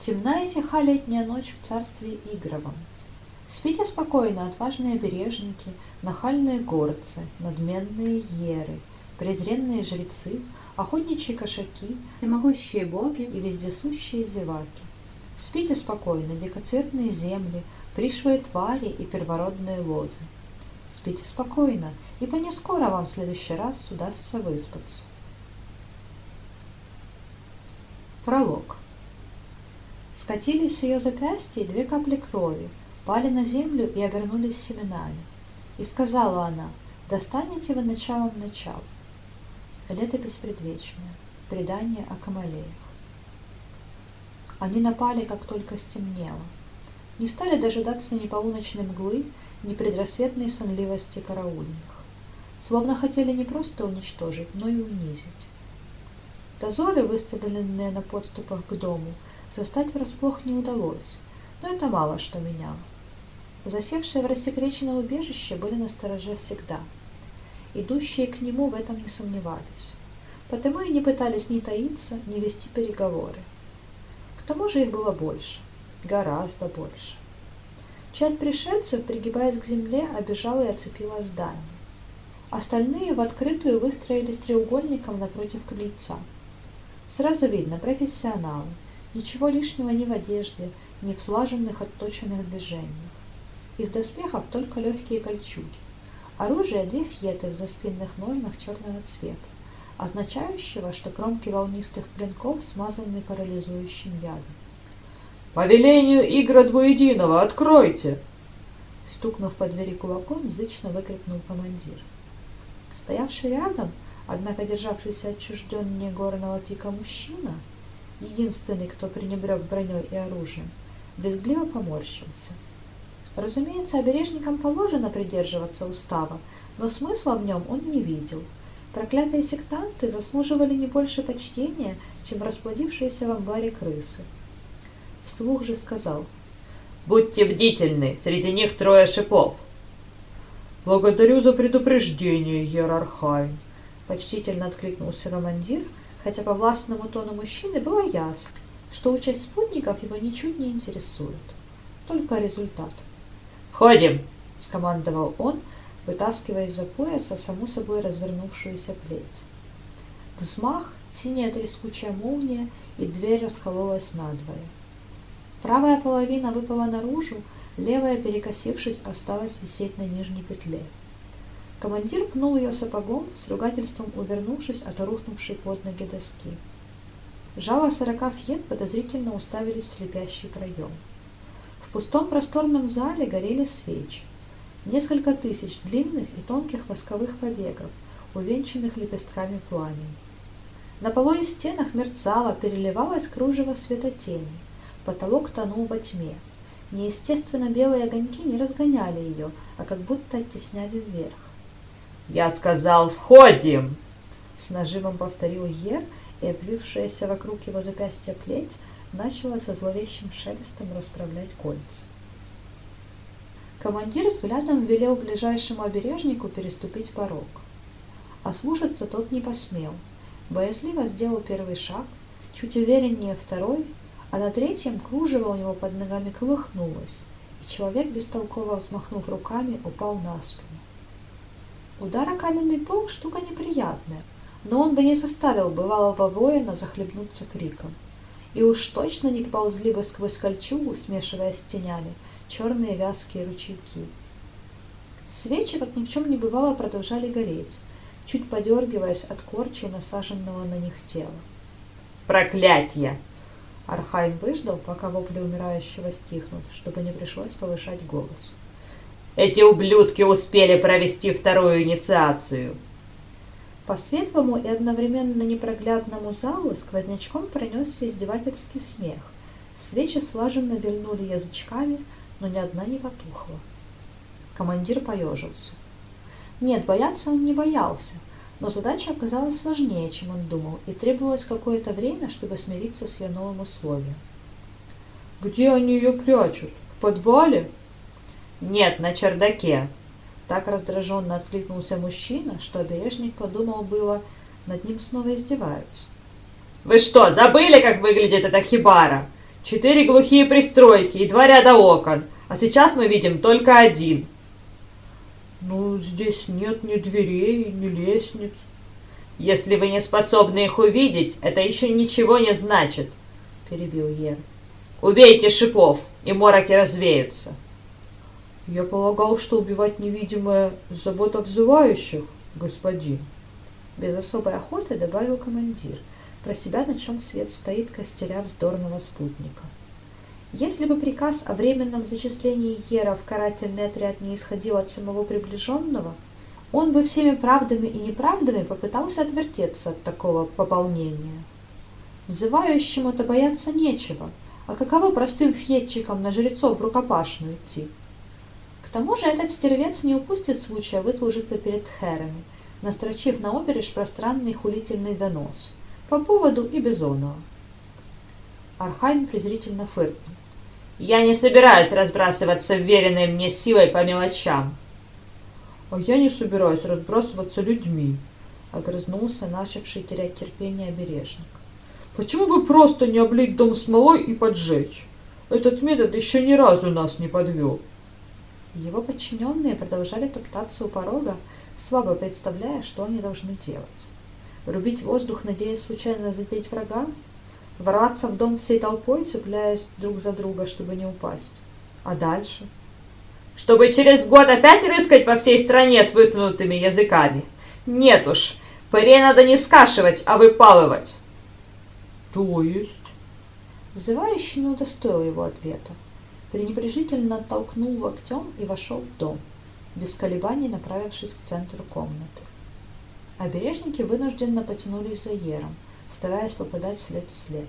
Темна и тиха летняя ночь в царстве Игровом. Спите спокойно отважные бережники, нахальные горцы, надменные еры, презренные жрецы, охотничьи кошаки, всемогущие боги и вездесущие зеваки. Спите спокойно, дикоцветные земли, пришлые твари и первородные лозы. Спите спокойно, ибо не скоро вам в следующий раз удастся выспаться. Пролог. Скатились с ее запястья две капли крови, пали на землю и обернулись семенами. И сказала она, достанете вы началом начал. Летопись предвечная. Предание о Камалеях. Они напали, как только стемнело. Не стали дожидаться ни полуночной мглы, ни предрассветной сонливости караульных. Словно хотели не просто уничтожить, но и унизить. Дозоры, выставленные на подступах к дому, застать врасплох не удалось, но это мало что меняло. Засевшие в рассекреченном убежище были на стороже всегда. Идущие к нему в этом не сомневались. Потому и не пытались ни таиться, ни вести переговоры. К тому же их было больше, гораздо больше. Часть пришельцев, пригибаясь к земле, обижала и оцепила здание. Остальные в открытую выстроились треугольником напротив крыльца – Сразу видно профессионалы. Ничего лишнего ни в одежде, ни в слаженных отточенных движениях. Из доспехов только легкие кольчуги. Оружие две фьеты в заспинных ножнах черного цвета, означающего, что кромки волнистых клинков смазаны парализующим ядом. «По велению Игра Двуединого, откройте!» Стукнув по двери кулаком, зычно выкрикнул командир. Стоявший рядом, Однако державшийся отчужденнее горного пика мужчина, единственный, кто пренебрег броней и оружием, брезгливо поморщился. Разумеется, обережникам положено придерживаться устава, но смысла в нем он не видел. Проклятые сектанты заслуживали не больше почтения, чем расплодившиеся в амбаре крысы. Вслух же сказал. «Будьте бдительны, среди них трое шипов». «Благодарю за предупреждение, Ерархайн», Почтительно откликнулся командир, хотя по властному тону мужчины было ясно, что участь спутников его ничуть не интересует. Только результат. «Входим!» — скомандовал он, вытаскивая из-за пояса саму собой развернувшуюся плеть. Взмах, синяя трескучая молния, и дверь раскололась надвое. Правая половина выпала наружу, левая, перекосившись, осталась висеть на нижней петле. Командир пнул ее сапогом, с ругательством увернувшись от рухнувшей под ноги доски. Жало сорока фьет подозрительно уставились в слепящий проем. В пустом просторном зале горели свечи. Несколько тысяч длинных и тонких восковых побегов, увенчанных лепестками пламени. На полу и стенах мерцало, переливалось кружево светотени. Потолок тонул во тьме. Неестественно белые огоньки не разгоняли ее, а как будто оттесняли вверх. «Я сказал, входим!» С нажимом повторил Ер, и обвившаяся вокруг его запястья плеть начала со зловещим шелестом расправлять кольца. Командир взглядом велел ближайшему обережнику переступить порог. А слушаться тот не посмел. Боязливо сделал первый шаг, чуть увереннее второй, а на третьем кружево у него под ногами колыхнулось, и человек, бестолково взмахнув руками, упал на спину. Удар о каменный пол – штука неприятная, но он бы не заставил бывалого воина захлебнуться криком. И уж точно не ползли бы сквозь кольчугу, смешивая с тенями, черные вязкие ручейки. Свечи, как ни в чем не бывало, продолжали гореть, чуть подергиваясь от корчи насаженного на них тела. «Проклятье!» Архайн выждал, пока вопли умирающего стихнут, чтобы не пришлось повышать голос. Эти ублюдки успели провести вторую инициацию. По светлому и одновременно непроглядному залу сквознячком пронесся издевательский смех. Свечи слаженно вильнули язычками, но ни одна не потухла. Командир поежился. Нет, бояться он не боялся, но задача оказалась сложнее, чем он думал, и требовалось какое-то время, чтобы смириться с ее новым условием. «Где они ее прячут? В подвале?» «Нет, на чердаке!» Так раздраженно откликнулся мужчина, что обережник подумал было, над ним снова издеваются. «Вы что, забыли, как выглядит эта хибара? Четыре глухие пристройки и два ряда окон, а сейчас мы видим только один. Ну, здесь нет ни дверей, ни лестниц. Если вы не способны их увидеть, это еще ничего не значит, перебил Ер. Убейте шипов, и мороки развеются. Я полагал, что убивать невидимое – забота взывающих, господин. Без особой охоты добавил командир, про себя на чем свет стоит костеря вздорного спутника. Если бы приказ о временном зачислении Ера в карательный отряд не исходил от самого приближенного, он бы всеми правдами и неправдами попытался отвертеться от такого пополнения. Взывающему-то бояться нечего, а каково простым фьетчикам на жрецов в рукопашную идти? К тому же этот стервец не упустит случая выслужиться перед Ерами, настрочив на обережь пространный хулительный донос по поводу и без оного. Архайн презрительно фыркнул. Я не собираюсь разбрасываться вверенной мне силой по мелочам. А я не собираюсь разбрасываться людьми, огрызнулся начавший терять терпение обережник. Почему бы просто не облить дом смолой и поджечь? Этот метод еще ни разу нас не подвел. Его подчиненные продолжали топтаться у порога, слабо представляя, что они должны делать. Рубить воздух, надеясь случайно задеть врага? Ворваться в дом всей толпой, цепляясь друг за друга, чтобы не упасть? А дальше? Чтобы через год опять рыскать по всей стране с высунутыми языками? Нет уж, пырей надо не скашивать, а выпалывать. То есть? Взывающий не удостоил его ответа. Пренебрежительно оттолкнул локтем и вошел в дом, без колебаний направившись к центру комнаты. Обережники вынужденно потянулись за Ером, стараясь попадать след в след.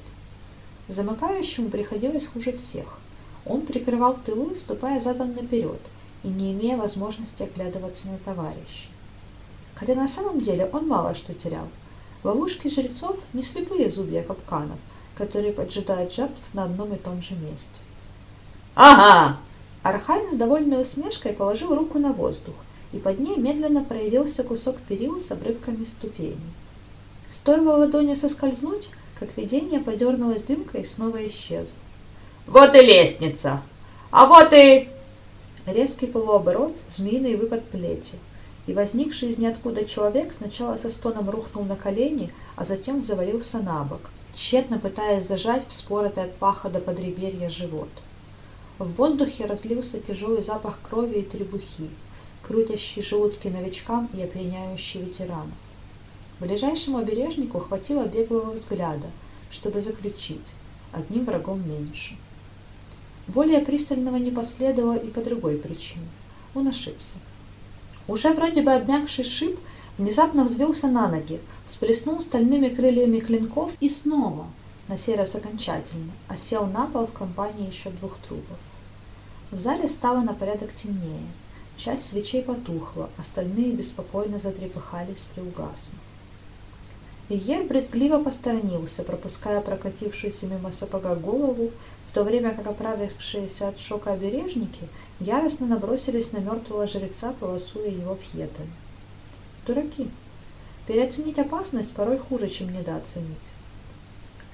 Замыкающему приходилось хуже всех. Он прикрывал тылы, ступая задом наперед и не имея возможности оглядываться на товарищей. Хотя на самом деле он мало что терял. Ловушки жрецов не слепые зубья капканов, которые поджидают жертв на одном и том же месте. «Ага!» Архайн с довольной усмешкой положил руку на воздух, и под ней медленно проявился кусок перил с обрывками ступеней. Стоило ладони соскользнуть, как видение подернулось дымкой и снова исчезло. «Вот и лестница! А вот и...» Резкий полуоборот, змеиный выпад плети, и возникший из ниоткуда человек сначала со стоном рухнул на колени, а затем завалился на бок, тщетно пытаясь зажать вспоротый от паха до подреберья живот. В воздухе разлился тяжелый запах крови и требухи, крутящий желудки новичкам и опьяняющий ветеранов. Ближайшему обережнику хватило беглого взгляда, чтобы заключить одним врагом меньше. Более пристального не последовало и по другой причине. Он ошибся. Уже вроде бы обмякший шип внезапно взвился на ноги, всплеснул стальными крыльями клинков и снова, на сей раз окончательно, осел на пол в компании еще двух трупов. В зале стало на порядок темнее. Часть свечей потухла, остальные беспокойно затрепыхались, приугаснув. Иер брезгливо посторонился, пропуская прокатившуюся мимо сапога голову, в то время как оправившиеся от шока обережники яростно набросились на мертвого жреца, полосуя его фьетами. Дураки. Переоценить опасность порой хуже, чем недооценить.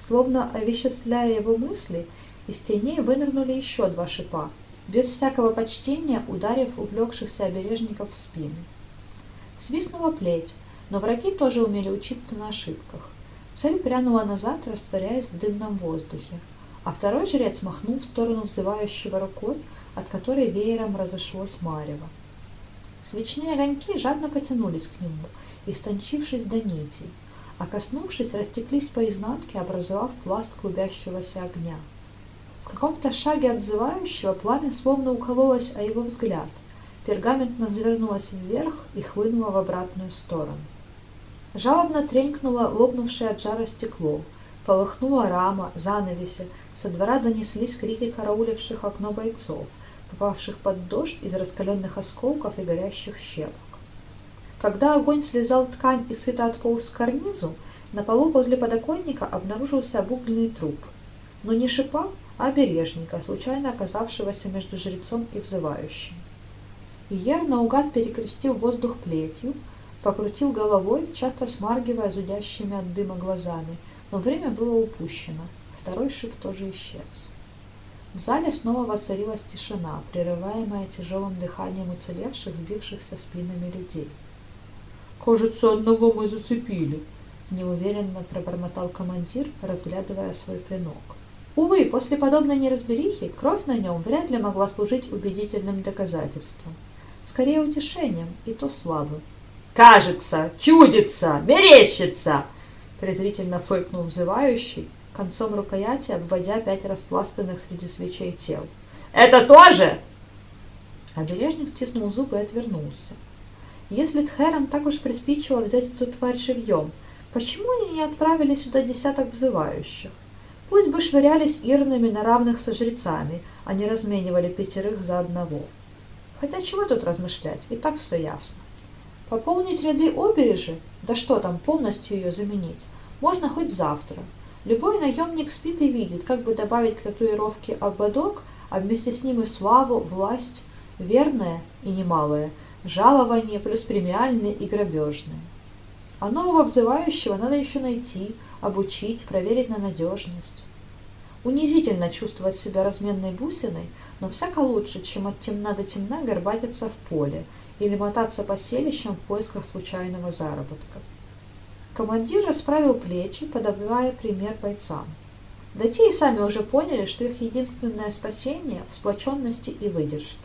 Словно овеществляя его мысли, из теней вынырнули еще два шипа, без всякого почтения ударив увлекшихся обережников в спины. Свистнула плеть, но враги тоже умели учиться на ошибках. Цель прянула назад, растворяясь в дымном воздухе, а второй жрец махнул в сторону взывающего рукой, от которой веером разошлось марево. Свечные огоньки жадно потянулись к нему, истончившись до нитей, а коснувшись, растеклись по изнанке, образовав пласт клубящегося огня. В каком-то шаге отзывающего пламя словно укололось о его взгляд, пергаментно завернулось вверх и хлынуло в обратную сторону. Жалобно тренькнуло лопнувшее от жара стекло, полыхнула рама, занавеси, со двора донеслись крики карауливших окно бойцов, попавших под дождь из раскаленных осколков и горящих щепок. Когда огонь слезал ткань и сыто отполз к карнизу, на полу возле подоконника обнаружился обугленный труп. Но не шипа, а бережника, случайно оказавшегося между жрецом и взывающим. Иер наугад перекрестил воздух плетью, покрутил головой, часто смаргивая зудящими от дыма глазами, но время было упущено. второй шип тоже исчез. В зале снова воцарилась тишина, прерываемая тяжелым дыханием уцелевших, сбившихся спинами людей. «Кажется, одного мы зацепили», — неуверенно пробормотал командир, разглядывая свой клинок. Увы, после подобной неразберихи кровь на нем вряд ли могла служить убедительным доказательством. Скорее утешением, и то слабым. «Кажется, чудится, мерещится!» презрительно фыркнул взывающий, концом рукояти обводя пять распластанных среди свечей тел. «Это тоже?» Обережник стиснул зубы и отвернулся. Если Тхерам так уж приспичило взять эту тварь живьем, почему они не отправили сюда десяток взывающих? Пусть бы швырялись ирными на равных со жрецами, а не разменивали пятерых за одного. Хотя чего тут размышлять, и так все ясно. Пополнить ряды обережи, да что там, полностью ее заменить, можно хоть завтра. Любой наемник спит и видит, как бы добавить к татуировке ободок, а вместе с ним и славу, власть, верное и немалое, жалование плюс премиальные и грабежные. А нового взывающего надо еще найти, обучить, проверить на надежность. Унизительно чувствовать себя разменной бусиной, но всяко лучше, чем от темна до темна горбатиться в поле или мотаться по селищам в поисках случайного заработка. Командир расправил плечи, подавая пример бойцам. Да те и сами уже поняли, что их единственное спасение в сплоченности и выдержке.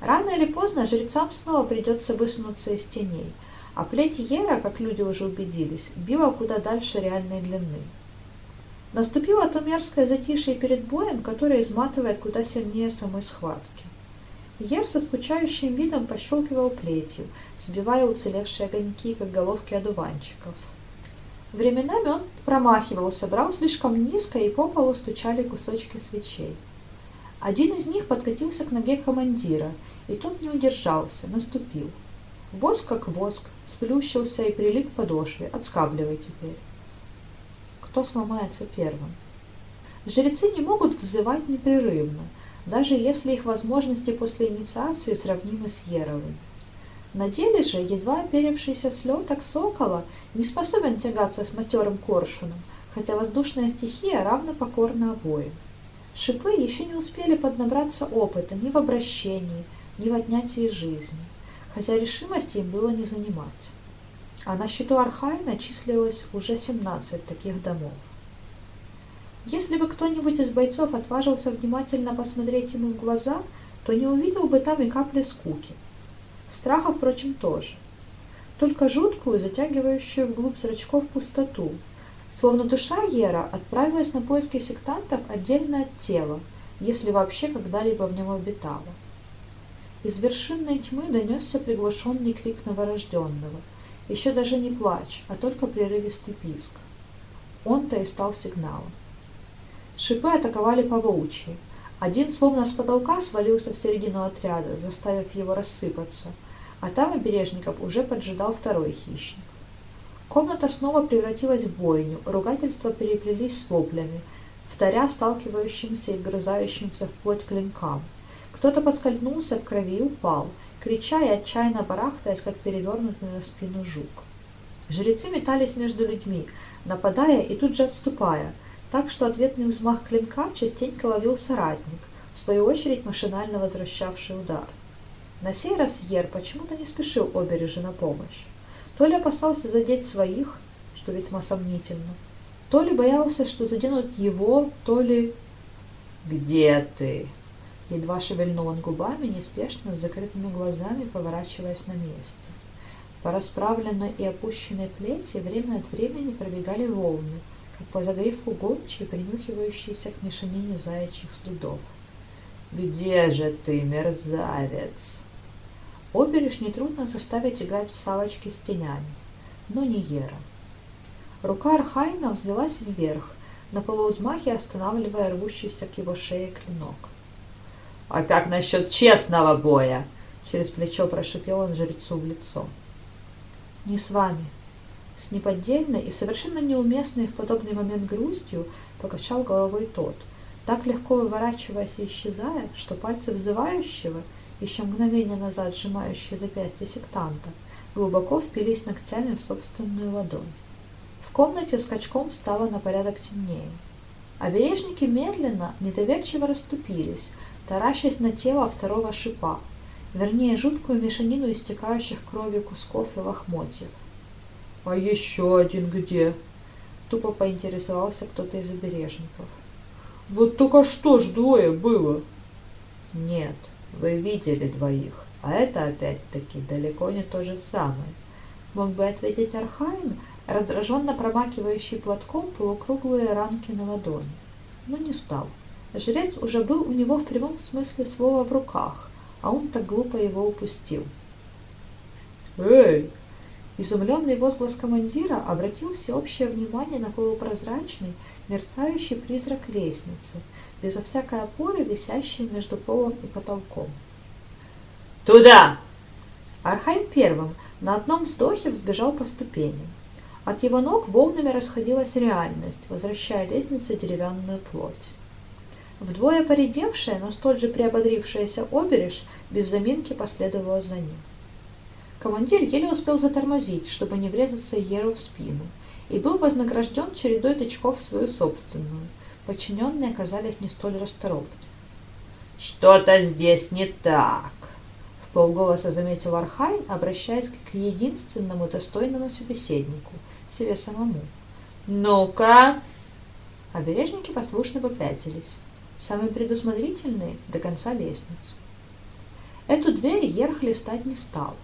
Рано или поздно жрецам снова придется высунуться из теней, а плеть Ера, как люди уже убедились, била куда дальше реальной длины. Наступило то мерзкое затишье перед боем, которое изматывает куда сильнее самой схватки. Ер со скучающим видом пощелкивал плетью, сбивая уцелевшие огоньки, как головки одуванчиков. Временами он промахивался, брал слишком низко, и по полу стучали кусочки свечей. Один из них подкатился к ноге командира, и тот не удержался, наступил. Воск как воск, сплющился и прилип к подошве, отскабливай теперь. Кто сломается первым? Жрецы не могут взывать непрерывно, даже если их возможности после инициации сравнимы с Еровыми. На деле же едва оперевшийся слеток сокола не способен тягаться с матерым коршуном, хотя воздушная стихия равно покорна обоим. Шипы еще не успели поднабраться опыта ни в обращении, ни в отнятии жизни, хотя решимости им было не занимать. А на счету Архайна числилось уже 17 таких домов. Если бы кто-нибудь из бойцов отважился внимательно посмотреть ему в глаза, то не увидел бы там и капли скуки. Страха, впрочем, тоже. Только жуткую, затягивающую вглубь зрачков пустоту, словно душа Ера отправилась на поиски сектантов отдельно от тела, если вообще когда-либо в нем обитала. Из вершинной тьмы донесся приглушенный крик новорожденного, еще даже не плач, а только прерывистый писк. Он-то и стал сигналом. Шипы атаковали по волчьи. Один словно с потолка свалился в середину отряда, заставив его рассыпаться, а там обережников уже поджидал второй хищник. Комната снова превратилась в бойню, ругательства переплелись с воплями, вторя сталкивающимся и грызающимся вплоть клинкам. Кто-то поскользнулся в крови и упал, крича и отчаянно барахтаясь, как перевернутый на спину жук. Жрецы метались между людьми, нападая и тут же отступая – так что ответный взмах клинка частенько ловил соратник, в свою очередь машинально возвращавший удар. На сей раз Ер почему-то не спешил обережи на помощь. То ли опасался задеть своих, что весьма сомнительно, то ли боялся, что заденут его, то ли... «Где ты?» Едва шевельнул он губами, неспешно, с закрытыми глазами, поворачиваясь на месте. По расправленной и опущенной плети время от времени пробегали волны, как по загривку гончие, принюхивающиеся к мешанине заячьих следов. «Где же ты, мерзавец?» Обережь нетрудно заставить играть в салочки с тенями, но не Ера. Рука Архайна взвелась вверх, на полувзмахе останавливая рвущийся к его шее клинок. «А как насчет честного боя?» Через плечо прошипел он жрецу в лицо. «Не с вами», с неподдельной и совершенно неуместной в подобный момент грустью покачал головой тот, так легко выворачиваясь и исчезая, что пальцы взывающего, еще мгновение назад сжимающие запястье сектанта, глубоко впились ногтями в собственную ладонь. В комнате скачком стало на порядок темнее. Обережники медленно, недоверчиво расступились, таращась на тело второго шипа, вернее жуткую мешанину истекающих кровью кусков и лохмотьев. А еще один где? Тупо поинтересовался кто-то из обережников. Вот только что ж двое было? Нет, вы видели двоих, а это опять-таки далеко не то же самое. Мог бы ответить Архайн, раздраженно промакивающий платком полукруглые ранки на ладони. Но не стал. Жрец уже был у него в прямом смысле слова в руках, а он так глупо его упустил. Эй! Изумленный возглас командира обратил всеобщее внимание на полупрозрачный, мерцающий призрак лестницы, безо всякой опоры, висящий между полом и потолком. «Туда!» Архайн первым на одном вздохе взбежал по ступеням. От его ног волнами расходилась реальность, возвращая лестнице деревянную плоть. Вдвое поредевшая, но столь же приободрившаяся обережь без заминки последовала за ним. Командир еле успел затормозить, чтобы не врезаться ему в спину, и был вознагражден чередой тычков в свою собственную. Подчиненные оказались не столь расторопны. «Что-то здесь не так!» Вполголоса заметил Архайн, обращаясь к единственному достойному собеседнику, себе самому. «Ну-ка!» Обережники послушно попятились. Самые предусмотрительные до конца лестницы. Эту дверь Ер хлестать не стал.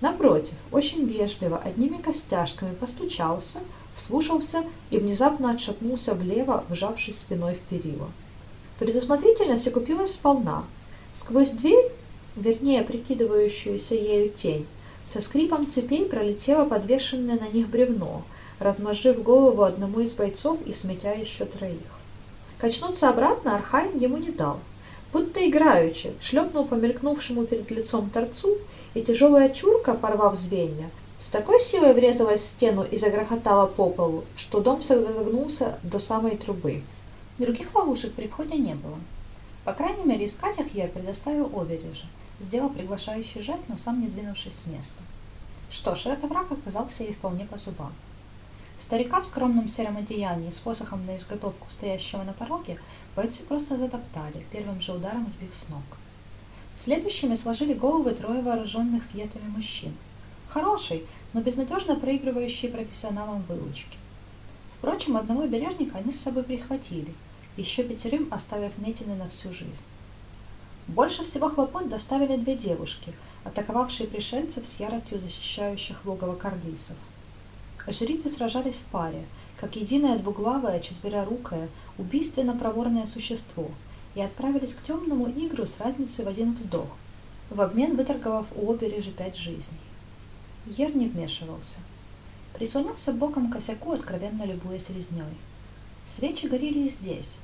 Напротив, очень вежливо, одними костяшками постучался, вслушался и внезапно отшатнулся влево, вжавшись спиной в перила. Предусмотрительность окупилась сполна. Сквозь дверь, вернее, прикидывающуюся ею тень, со скрипом цепей пролетело подвешенное на них бревно, размозжив голову одному из бойцов и сметя еще троих. Качнуться обратно Архайн ему не дал – будто играючи, шлепнул по мелькнувшему перед лицом торцу, и тяжелая чурка, порвав звенья, с такой силой врезалась в стену и загрохотала по полу, что дом содрогнулся до самой трубы. Других ловушек при входе не было. По крайней мере, искать их я предоставил обереже, сделал приглашающий жест, но сам не двинувшись с места. Что ж, этот враг оказался ей вполне по зубам. Старика в скромном сером одеянии с посохом на изготовку, стоящего на пороге, бойцы просто затоптали, первым же ударом сбив с ног. Следующими сложили головы трое вооруженных фьетами мужчин. Хороший, но безнадежно проигрывающий профессионалам выучки. Впрочем, одного бережника они с собой прихватили, еще пятерым оставив метины на всю жизнь. Больше всего хлопот доставили две девушки, атаковавшие пришельцев с яростью защищающих логово карлисов – Жрицы сражались в паре, как единое двуглавое, четверорукое, убийственно проворное существо, и отправились к темному игру с разницей в один вздох, в обмен выторговав у обережи пять жизней. Ер не вмешивался. Прислонился боком к косяку, откровенно любуясь резней. Свечи горели и здесь.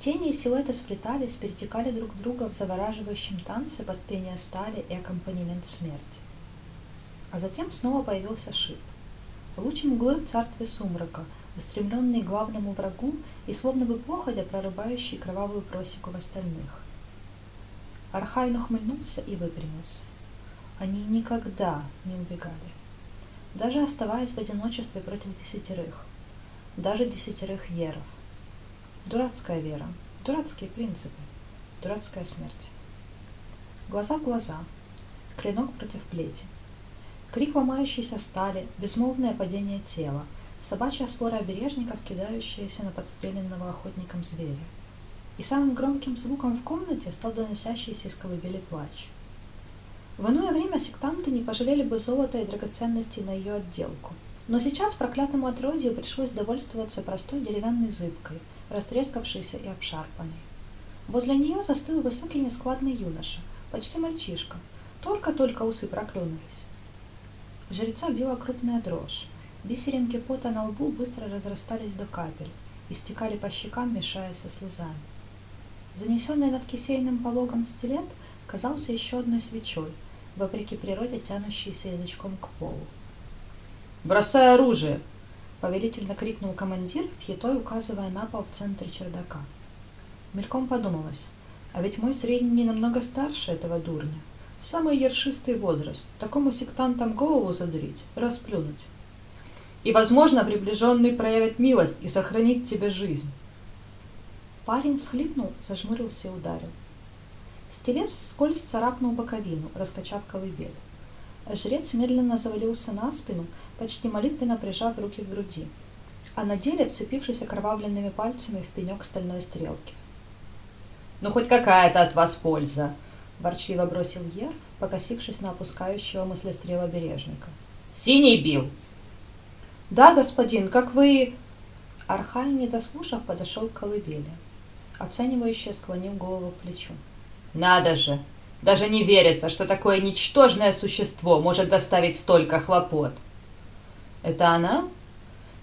Тени и силуэты сплетались, перетекали друг в друга в завораживающем танце под пение стали и аккомпанемент смерти. А затем снова появился шип. Луч мглы в царстве сумрака, устремленный к главному врагу и словно бы походя прорубающий кровавую просеку в остальных. Архайн ухмыльнулся и выпрямился. Они никогда не убегали. Даже оставаясь в одиночестве против десятерых. Даже десятерых еров. Дурацкая вера, дурацкие принципы, дурацкая смерть. Глаза в глаза, клинок против плети. Крик ломающейся стали, безмолвное падение тела, собачья свора обережников, кидающаяся на подстреленного охотником зверя. И самым громким звуком в комнате стал доносящийся из колыбели плач. В иное время сектанты не пожалели бы золота и драгоценностей на ее отделку. Но сейчас проклятому отродью пришлось довольствоваться простой деревянной зыбкой, растрескавшейся и обшарпанной. Возле нее застыл высокий нескладный юноша, почти мальчишка, только-только усы проклюнулись. Жреца била крупная дрожь. Бисеринки пота на лбу быстро разрастались до капель и стекали по щекам, мешая со слезами. Занесенный над кисейным пологом стилет казался еще одной свечой, вопреки природе тянущейся язычком к полу. «Бросай оружие!» — повелительно крикнул командир, фьетой указывая на пол в центре чердака. Мельком подумалось, а ведь мой средний не намного старше этого дурня. Самый ершистый возраст. Такому сектантам голову задурить, расплюнуть. И, возможно, приближенный проявит милость и сохранит тебе жизнь. Парень всхлипнул, зажмурился и ударил. Стелец вскользь царапнул боковину, раскачав колыбель. Жрец медленно завалился на спину, почти молитвенно прижав руки к груди, а на деле вцепившись окровавленными пальцами в пенек стальной стрелки. «Ну, хоть какая-то от вас польза!» — ворчливо бросил Ер, покосившись на опускающего мыслестрела бережника. «Синий бил!» «Да, господин, как вы...» Архай, не дослушав, подошел к колыбели. Оценивающе склонил голову к плечу. «Надо же! Даже не верится, что такое ничтожное существо может доставить столько хлопот!» «Это она?»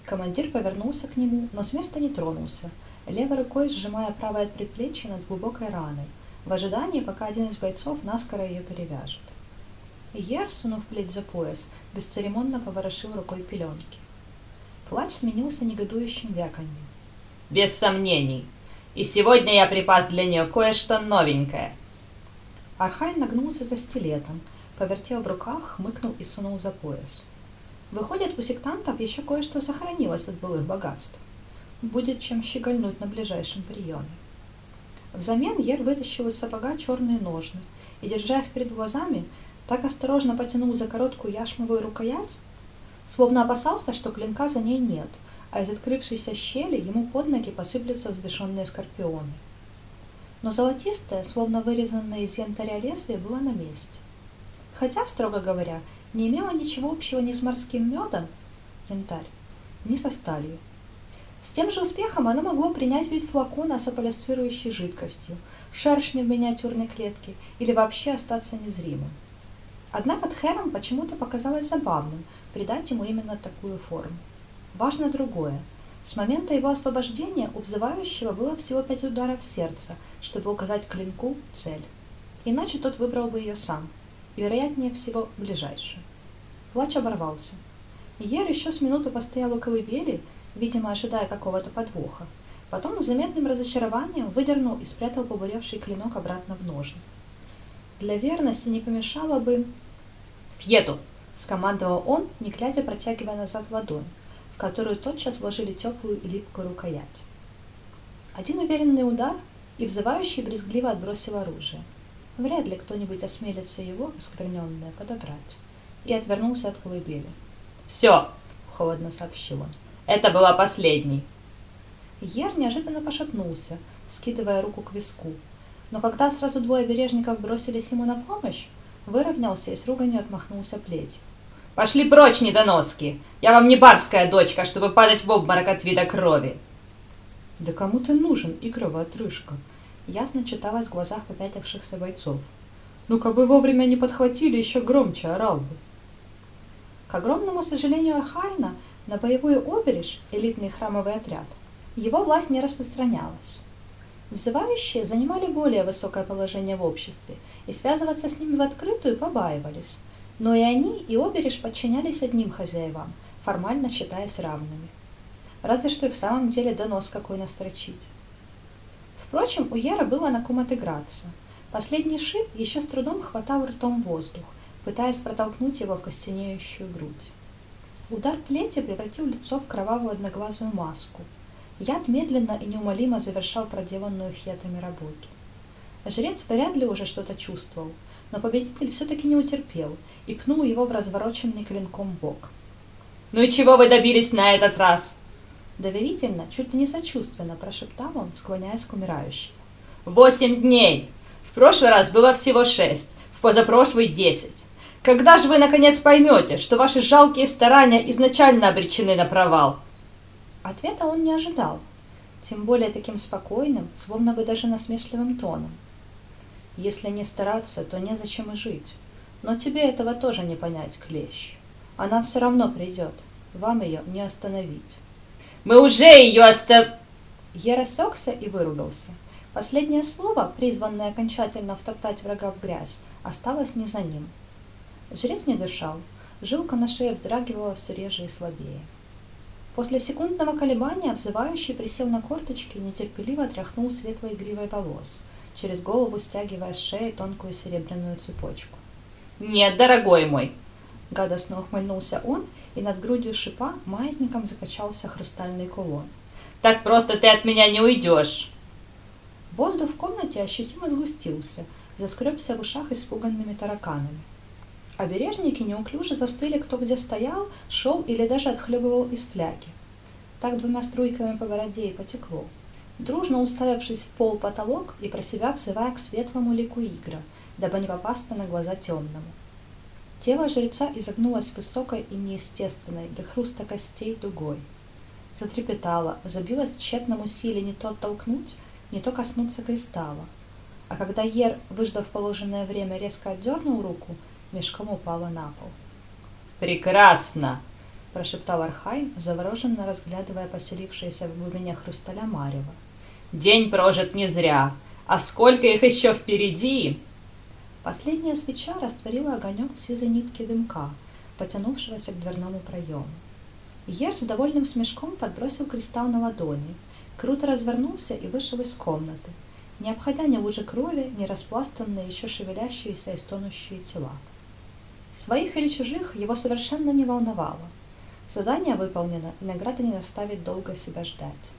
Командир повернулся к нему, но с места не тронулся, левой рукой сжимая правое предплечье над глубокой раной, в ожидании, пока один из бойцов наскоро ее перевяжет. Ер, сунув плеть за пояс, бесцеремонно поворошил рукой пеленки. Плач сменился негодующим вяканьем. «Без сомнений. И сегодня я припас для нее кое-что новенькое». Архай нагнулся за стилетом, повертел в руках, хмыкнул и сунул за пояс. Выходит, у сектантов еще кое-что сохранилось от былых богатств. Будет чем щегольнуть на ближайшем приеме. Взамен Ер вытащил из сапога черные ножны и, держа их перед глазами, так осторожно потянул за короткую яшмовую рукоять, словно опасался, что клинка за ней нет, а из открывшейся щели ему под ноги посыплются взбешенные скорпионы. Но золотистое, словно вырезанное из янтаря лезвие, было на месте. Хотя, строго говоря, не имело ничего общего ни с морским медом, янтарь, ни со сталью. С тем же успехом оно могло принять вид флакона с аполисцирующей жидкостью, шершня в миниатюрной клетке или вообще остаться незримым. Однако Тхерам почему-то показалось забавным придать ему именно такую форму. Важно другое. С момента его освобождения у взывающего было всего пять ударов сердца, чтобы указать клинку цель. Иначе тот выбрал бы ее сам, и, вероятнее всего, ближайшую. Плач оборвался. Ер еще с минуту постоял у колыбели, видимо, ожидая какого-то подвоха. Потом с заметным разочарованием выдернул и спрятал побуревший клинок обратно в ножны. Для верности не помешало бы... «Фьету!» — скомандовал он, не глядя протягивая назад ладонь, в которую тотчас вложили теплую и липкую рукоять. Один уверенный удар, и взывающий брезгливо отбросил оружие. Вряд ли кто-нибудь осмелится его, оскверненное, подобрать. И отвернулся от колыбели. «Все!» — холодно сообщил он. Это была последней. Ер неожиданно пошатнулся, скидывая руку к виску. Но когда сразу двое бережников бросились ему на помощь, выровнялся и с руганью отмахнулся плетью. «Пошли прочь, недоноски! Я вам не барская дочка, чтобы падать в обморок от вида крови!» «Да кому ты нужен, игровая отрыжка?» Ясно читалось в глазах попятившихся бойцов. «Ну, как бы вовремя не подхватили, еще громче орал бы!» К огромному сожалению Архайна, на боевую обережь, элитный храмовый отряд, его власть не распространялась. Взывающие занимали более высокое положение в обществе, и связываться с ними в открытую побаивались. Но и они, и обережь подчинялись одним хозяевам, формально считаясь равными. Разве что и в самом деле донос какой настрочить. Впрочем, у Яра было на ком отыграться. Последний шип еще с трудом хватал ртом воздух, пытаясь протолкнуть его в костенеющую грудь. Удар плети превратил лицо в кровавую одноглазую маску. Яд медленно и неумолимо завершал проделанную фьетами работу. Жрец вряд ли уже что-то чувствовал, но победитель все-таки не утерпел и пнул его в развороченный клинком бок. «Ну и чего вы добились на этот раз?» Доверительно, чуть ли не сочувственно прошептал он, склоняясь к умирающему. «Восемь дней! В прошлый раз было всего шесть, в позапрошлый десять. Когда же вы, наконец, поймете, что ваши жалкие старания изначально обречены на провал?» Ответа он не ожидал, тем более таким спокойным, словно бы даже насмешливым тоном. «Если не стараться, то незачем и жить. Но тебе этого тоже не понять, Клещ. Она все равно придет. Вам ее не остановить». «Мы уже ее остав...» Я рассекся и выругался. Последнее слово, призванное окончательно втоптать врага в грязь, осталось не за ним. Жрец не дышал, жилка на шее вздрагивала все реже и слабее. После секундного колебания взывающий присел на корточки и нетерпеливо тряхнул светлой гривой волос, через голову стягивая с шеи тонкую серебряную цепочку. «Нет, дорогой мой!» Гадостно ухмыльнулся он, и над грудью шипа маятником закачался хрустальный кулон. «Так просто ты от меня не уйдешь!» Воздух в комнате ощутимо сгустился, заскребся в ушах испуганными тараканами. Обережники неуклюже застыли кто где стоял, шел или даже отхлебывал из фляги. Так двумя струйками по бороде и потекло. Дружно уставившись в пол потолок и про себя взывая к светлому лику Игра, дабы не попасться на глаза темному. Тело жреца изогнулось высокой и неестественной до хруста костей дугой. Затрепетало, забилось в тщетном усилии не то оттолкнуть, не то коснуться кристалла. А когда Ер, выждав положенное время, резко отдернул руку, мешком упала на пол. «Прекрасно!» – прошептал Архай, завороженно разглядывая поселившееся в глубине хрусталя марево. «День прожит не зря, а сколько их еще впереди!» Последняя свеча растворила огонек в сизой нитке дымка, потянувшегося к дверному проему. Ер с довольным смешком подбросил кристалл на ладони, круто развернулся и вышел из комнаты, не обходя ни лужи крови, ни распластанные еще шевелящиеся и стонущие тела. Своих или чужих его совершенно не волновало. Задание выполнено, и награда не заставит долго себя ждать.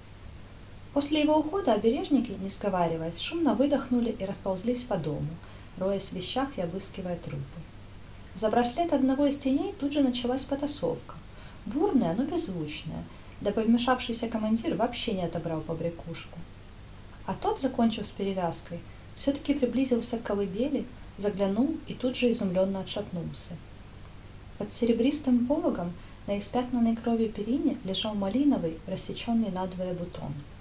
После его ухода обережники, не сговариваясь, шумно выдохнули и расползлись по дому, роясь в вещах и обыскивая трупы. За браслет одного из теней тут же началась потасовка. Бурная, но беззвучная, дабы вмешавшийся командир вообще не отобрал побрякушку. А тот, закончив с перевязкой, все-таки приблизился к колыбели, заглянул и тут же изумленно отшатнулся. Под серебристым пологом на испятнанной кровью перине лежал малиновый, рассеченный надвое бутон –